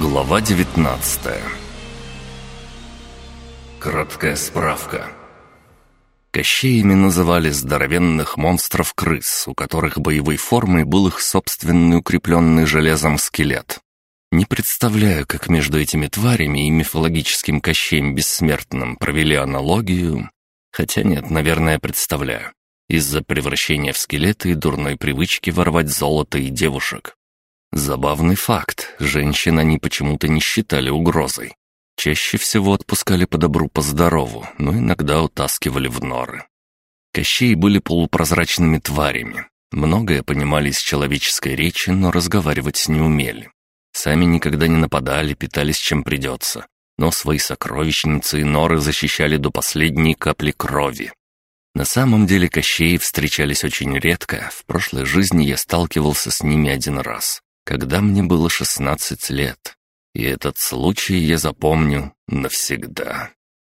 Глава 19 Краткая справка. Кощеями называли здоровенных монстров-крыс, у которых боевой формой был их собственный укрепленный железом скелет. Не представляю, как между этими тварями и мифологическим Кощеем Бессмертным провели аналогию. Хотя нет, наверное, представляю. Из-за превращения в скелеты и дурной привычки воровать золото и девушек. Забавный факт, женщин они почему-то не считали угрозой. Чаще всего отпускали по добру, по здорову, но иногда утаскивали в норы. Кощей были полупрозрачными тварями. Многое понимали из человеческой речи, но разговаривать не умели. Сами никогда не нападали, питались чем придется. Но свои сокровищницы и норы защищали до последней капли крови. На самом деле Кощеи встречались очень редко, в прошлой жизни я сталкивался с ними один раз когда мне было шестнадцать лет. И этот случай я запомню навсегда.